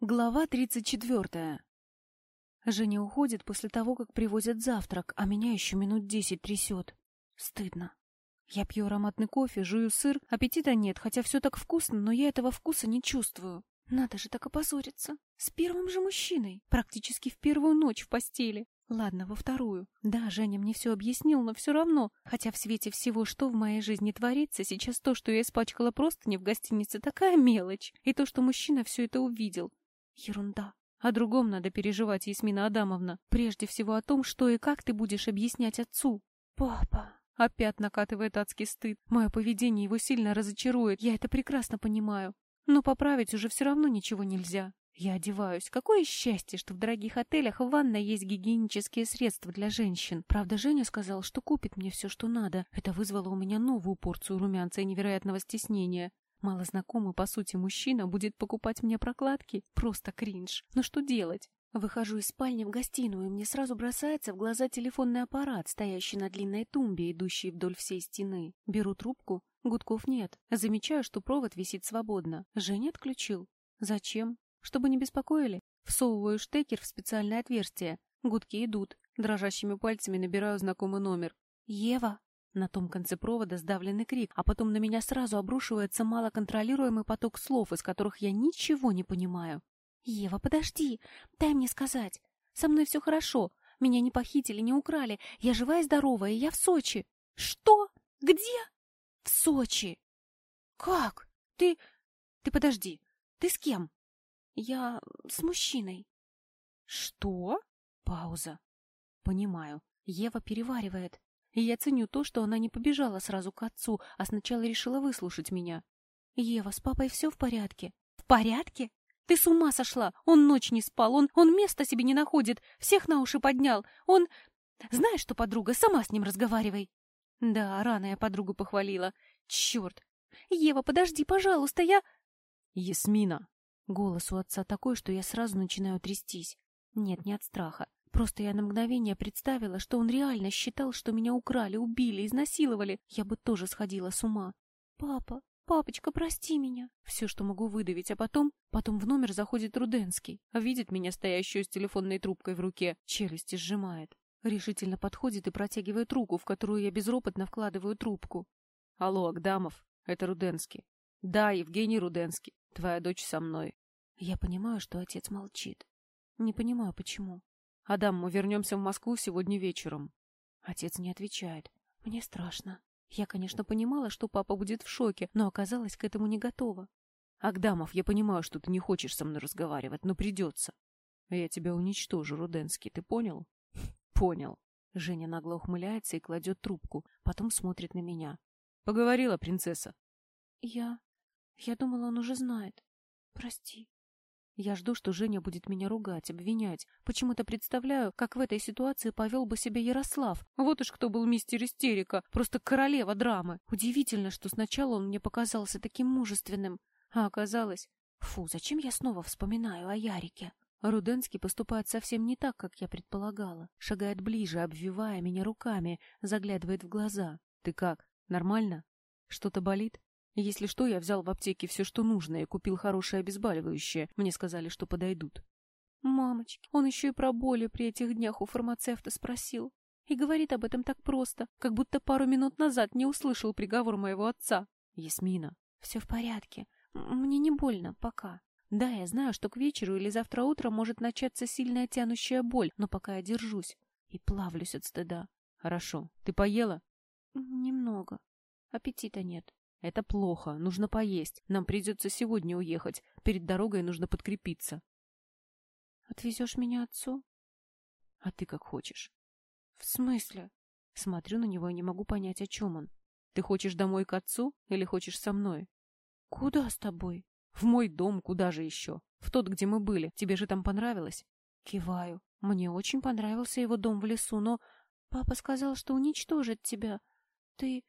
Глава 34. Женя уходит после того, как привозят завтрак, а меня еще минут десять трясет. Стыдно. Я пью ароматный кофе, жую сыр, аппетита нет, хотя все так вкусно, но я этого вкуса не чувствую. Надо же так опозориться. С первым же мужчиной. Практически в первую ночь в постели. Ладно, во вторую. Да, Женя мне все объяснил, но все равно. Хотя в свете всего, что в моей жизни творится, сейчас то, что я испачкала просто не в гостинице, такая мелочь. И то, что мужчина все это увидел. Ерунда. О другом надо переживать, Ясмина Адамовна. Прежде всего о том, что и как ты будешь объяснять отцу. Папа. Опять накатывает адский стыд. Мое поведение его сильно разочарует, я это прекрасно понимаю. Но поправить уже все равно ничего нельзя. Я одеваюсь. Какое счастье, что в дорогих отелях в ванной есть гигиенические средства для женщин. Правда, Женя сказал, что купит мне все, что надо. Это вызвало у меня новую порцию румянца и невероятного стеснения. Малознакомый, по сути, мужчина будет покупать мне прокладки? Просто кринж. Но что делать? Выхожу из спальни в гостиную, и мне сразу бросается в глаза телефонный аппарат, стоящий на длинной тумбе, идущей вдоль всей стены. Беру трубку. Гудков нет. Замечаю, что провод висит свободно. Женя отключил. Зачем? Чтобы не беспокоили, всовываю штекер в специальное отверстие. Гудки идут. Дрожащими пальцами набираю знакомый номер. «Ева!» На том конце провода сдавленный крик, а потом на меня сразу обрушивается малоконтролируемый поток слов, из которых я ничего не понимаю. «Ева, подожди! Дай мне сказать! Со мной все хорошо. Меня не похитили, не украли. Я жива и здорова, я в Сочи!» «Что? Где?» «В Сочи!» «Как? Ты... Ты подожди. Ты с кем?» Я с мужчиной. Что? Пауза. Понимаю. Ева переваривает. И я ценю то, что она не побежала сразу к отцу, а сначала решила выслушать меня. Ева, с папой все в порядке? В порядке? Ты с ума сошла! Он ночь не спал, он, он места себе не находит, всех на уши поднял. Он... Знаешь что, подруга, сама с ним разговаривай. Да, рано я подругу похвалила. Черт! Ева, подожди, пожалуйста, я... Ясмина, Голос у отца такой, что я сразу начинаю трястись. Нет, не от страха. Просто я на мгновение представила, что он реально считал, что меня украли, убили, изнасиловали. Я бы тоже сходила с ума. «Папа, папочка, прости меня!» Все, что могу выдавить, а потом... Потом в номер заходит Руденский, а видит меня, стоящую с телефонной трубкой в руке, челюсти сжимает. Решительно подходит и протягивает руку, в которую я безропотно вкладываю трубку. «Алло, Агдамов, это Руденский. Да, Евгений Руденский. Твоя дочь со мной. Я понимаю, что отец молчит. Не понимаю, почему. Адам, мы вернемся в Москву сегодня вечером. Отец не отвечает. Мне страшно. Я, конечно, понимала, что папа будет в шоке, но оказалась к этому не готова. Агдамов, я понимаю, что ты не хочешь со мной разговаривать, но придется. Я тебя уничтожу, Руденский, ты понял? Понял. Женя нагло ухмыляется и кладет трубку, потом смотрит на меня. Поговорила принцесса. Я... Я думала, он уже знает. Прости. Я жду, что Женя будет меня ругать, обвинять. Почему-то представляю, как в этой ситуации повел бы себя Ярослав. Вот уж кто был мистер истерика, просто королева драмы. Удивительно, что сначала он мне показался таким мужественным, а оказалось... Фу, зачем я снова вспоминаю о Ярике? Руденский поступает совсем не так, как я предполагала. Шагает ближе, обвивая меня руками, заглядывает в глаза. «Ты как? Нормально? Что-то болит?» Если что, я взял в аптеке все, что нужно, и купил хорошее обезболивающее. Мне сказали, что подойдут. Мамочки, он еще и про боли при этих днях у фармацевта спросил. И говорит об этом так просто, как будто пару минут назад не услышал приговор моего отца. Ясмина. Все в порядке. Мне не больно пока. Да, я знаю, что к вечеру или завтра утром может начаться сильная тянущая боль, но пока я держусь и плавлюсь от стыда. Хорошо. Ты поела? Немного. Аппетита нет. Это плохо, нужно поесть. Нам придется сегодня уехать. Перед дорогой нужно подкрепиться. Отвезешь меня отцу? А ты как хочешь. В смысле? Смотрю на него и не могу понять, о чем он. Ты хочешь домой к отцу или хочешь со мной? Куда с тобой? В мой дом, куда же еще? В тот, где мы были. Тебе же там понравилось? Киваю. Мне очень понравился его дом в лесу, но папа сказал, что уничтожит тебя. Ты...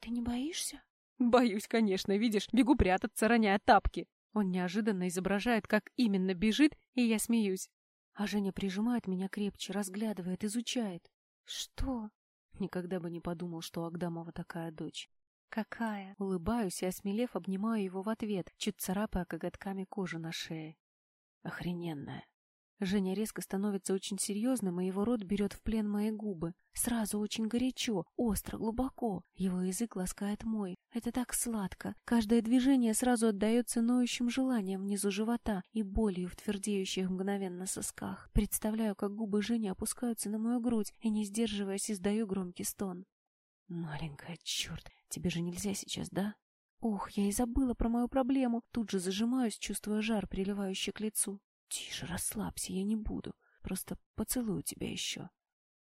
ты не боишься? Боюсь, конечно, видишь, бегу прятаться, роняя тапки. Он неожиданно изображает, как именно бежит, и я смеюсь. А Женя прижимает меня крепче, разглядывает, изучает. Что? Никогда бы не подумал, что Агдамова такая дочь. Какая? Улыбаюсь и, осмелев, обнимаю его в ответ, чуть царапая коготками кожу на шее. Охрененная. Женя резко становится очень серьезным, и его рот берет в плен мои губы. Сразу очень горячо, остро, глубоко. Его язык ласкает мой. Это так сладко. Каждое движение сразу отдается ноющим желанием внизу живота и болью в твердеющих мгновенно сосках. Представляю, как губы Жени опускаются на мою грудь, и, не сдерживаясь, издаю громкий стон. «Маленькая, черт, тебе же нельзя сейчас, да?» Ох, я и забыла про мою проблему. Тут же зажимаюсь, чувствуя жар, приливающий к лицу. Тише, расслабься, я не буду. Просто поцелую тебя еще.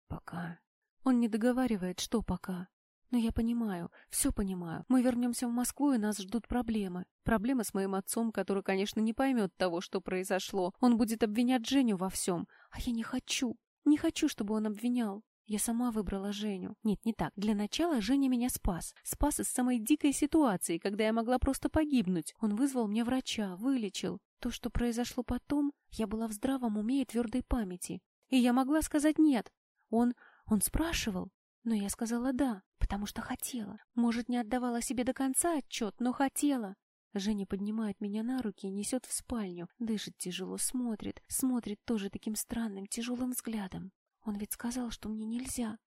Пока. Он не договаривает, что пока. Но я понимаю, все понимаю. Мы вернемся в Москву, и нас ждут проблемы. Проблемы с моим отцом, который, конечно, не поймет того, что произошло. Он будет обвинять Женю во всем. А я не хочу. Не хочу, чтобы он обвинял. Я сама выбрала Женю. Нет, не так. Для начала Женя меня спас. Спас из самой дикой ситуации, когда я могла просто погибнуть. Он вызвал мне врача, вылечил. То, что произошло потом, я была в здравом уме и твердой памяти. И я могла сказать «нет». Он... он спрашивал, но я сказала «да», потому что хотела. Может, не отдавала себе до конца отчет, но хотела. Женя поднимает меня на руки и несет в спальню. Дышит тяжело, смотрит. Смотрит тоже таким странным, тяжелым взглядом. Он ведь сказал, что мне нельзя.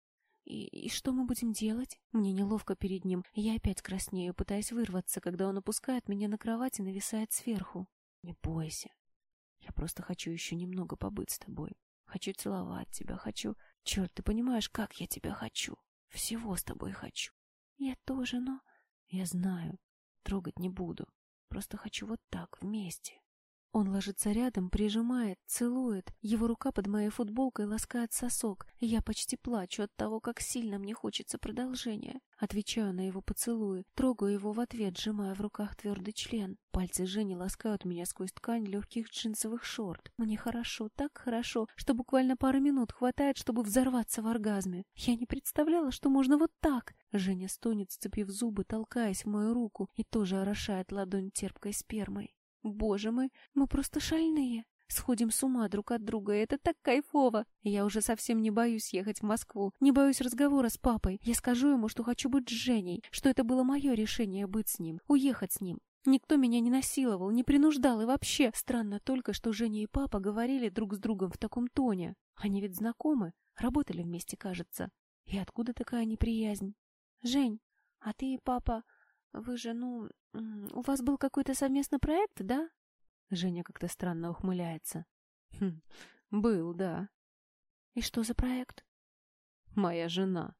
И, и что мы будем делать? Мне неловко перед ним. Я опять краснею, пытаясь вырваться, когда он опускает меня на кровать и нависает сверху. Не бойся. Я просто хочу еще немного побыть с тобой. Хочу целовать тебя, хочу... Черт, ты понимаешь, как я тебя хочу? Всего с тобой хочу. Я тоже, но... Я знаю. Трогать не буду. Просто хочу вот так, вместе. Он ложится рядом, прижимает, целует. Его рука под моей футболкой ласкает сосок. Я почти плачу от того, как сильно мне хочется продолжения. Отвечаю на его поцелуи, трогаю его в ответ, сжимая в руках твердый член. Пальцы Жени ласкают меня сквозь ткань легких джинсовых шорт. Мне хорошо, так хорошо, что буквально пару минут хватает, чтобы взорваться в оргазме. Я не представляла, что можно вот так. Женя стонет, сцепив зубы, толкаясь в мою руку, и тоже орошает ладонь терпкой спермой. Боже мой, мы просто шальные. Сходим с ума друг от друга, это так кайфово. Я уже совсем не боюсь ехать в Москву, не боюсь разговора с папой. Я скажу ему, что хочу быть с Женей, что это было мое решение быть с ним, уехать с ним. Никто меня не насиловал, не принуждал, и вообще странно только, что Женя и папа говорили друг с другом в таком тоне. Они ведь знакомы, работали вместе, кажется. И откуда такая неприязнь? Жень, а ты и папа, вы же, ну, у вас был какой-то совместный проект, да? Женя как-то странно ухмыляется. Хм, был, да. И что за проект? Моя жена.